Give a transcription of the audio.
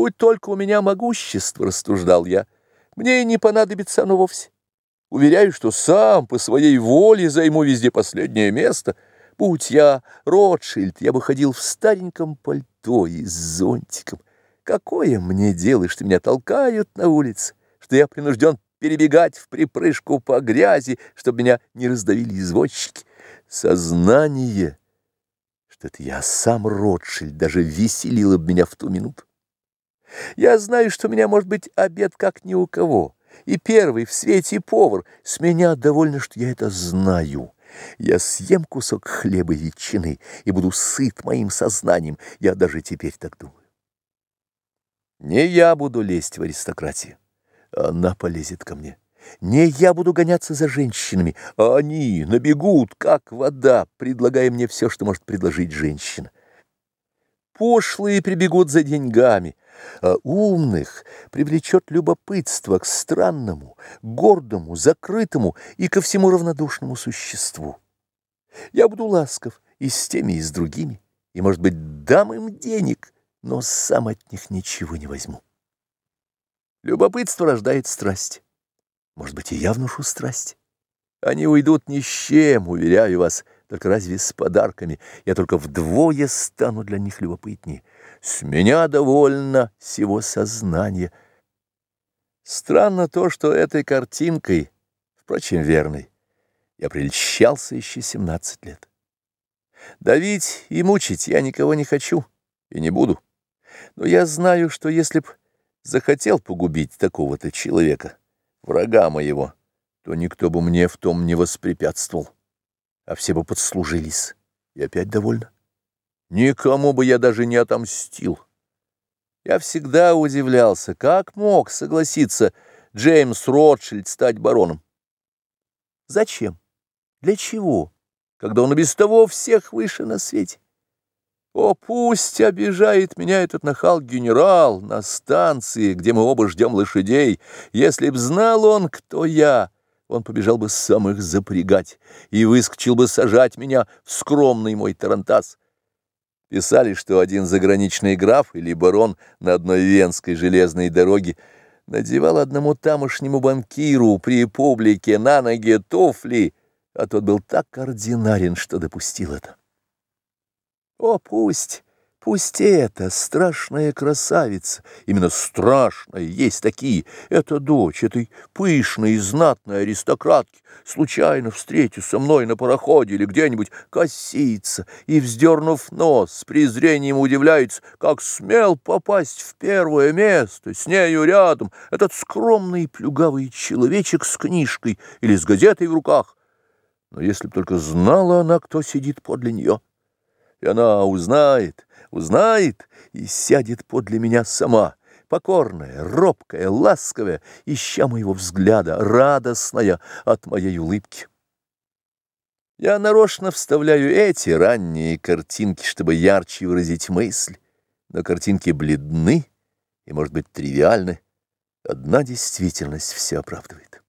Будь только у меня могущество, рассуждал я, мне и не понадобится оно вовсе. Уверяю, что сам по своей воле займу везде последнее место. Будь я Ротшильд, я бы ходил в стареньком пальто и с зонтиком. Какое мне дело, что меня толкают на улице, что я принужден перебегать в припрыжку по грязи, чтобы меня не раздавили извозчики? Сознание, что это я сам Ротшильд, даже веселило бы меня в ту минуту. Я знаю, что у меня может быть обед как ни у кого, и первый в свете повар. С меня довольно, что я это знаю. Я съем кусок хлеба и ветчины и буду сыт моим сознанием. Я даже теперь так думаю. Не я буду лезть в аристократию, она полезет ко мне. Не я буду гоняться за женщинами, а они набегут, как вода, предлагая мне все, что может предложить женщина. Пошлые прибегут за деньгами, а умных привлечет любопытство к странному, гордому, закрытому и ко всему равнодушному существу. Я буду ласков и с теми, и с другими, и, может быть, дам им денег, но сам от них ничего не возьму. Любопытство рождает страсть. Может быть, и я внушу страсть. Они уйдут ни с чем, уверяю вас, только разве с подарками? Я только вдвое стану для них любопытнее. С меня довольно всего сознания. Странно то, что этой картинкой, впрочем, верной, я прельщался еще семнадцать лет. Давить и мучить я никого не хочу и не буду. Но я знаю, что если б захотел погубить такого-то человека, врага моего, то никто бы мне в том не воспрепятствовал, а все бы подслужились, и опять довольно. Никому бы я даже не отомстил. Я всегда удивлялся, как мог согласиться Джеймс Ротшильд стать бароном. Зачем? Для чего? Когда он и без того всех выше на свете. О, пусть обижает меня этот нахал-генерал на станции, где мы оба ждем лошадей. Если б знал он, кто я, он побежал бы сам их запрягать и выскочил бы сажать меня в скромный мой тарантас. Писали, что один заграничный граф или барон на одной венской железной дороге надевал одному тамошнему банкиру при публике на ноги туфли, а тот был так ординарен, что допустил это. О, пусть Пусть это страшная красавица, именно страшная, есть такие, это дочь этой пышной и знатной аристократки, случайно встретив со мной на пароходе или где-нибудь, косится и, вздернув нос, с презрением удивляется, как смел попасть в первое место, с нею рядом, этот скромный плюгавый человечек с книжкой или с газетой в руках. Но если б только знала она, кто сидит подле нее, и она узнает, узнает и сядет подле меня сама, покорная, робкая, ласковая, ища моего взгляда, радостная от моей улыбки. Я нарочно вставляю эти ранние картинки, чтобы ярче выразить мысль, но картинки бледны и, может быть, тривиальны. Одна действительность все оправдывает.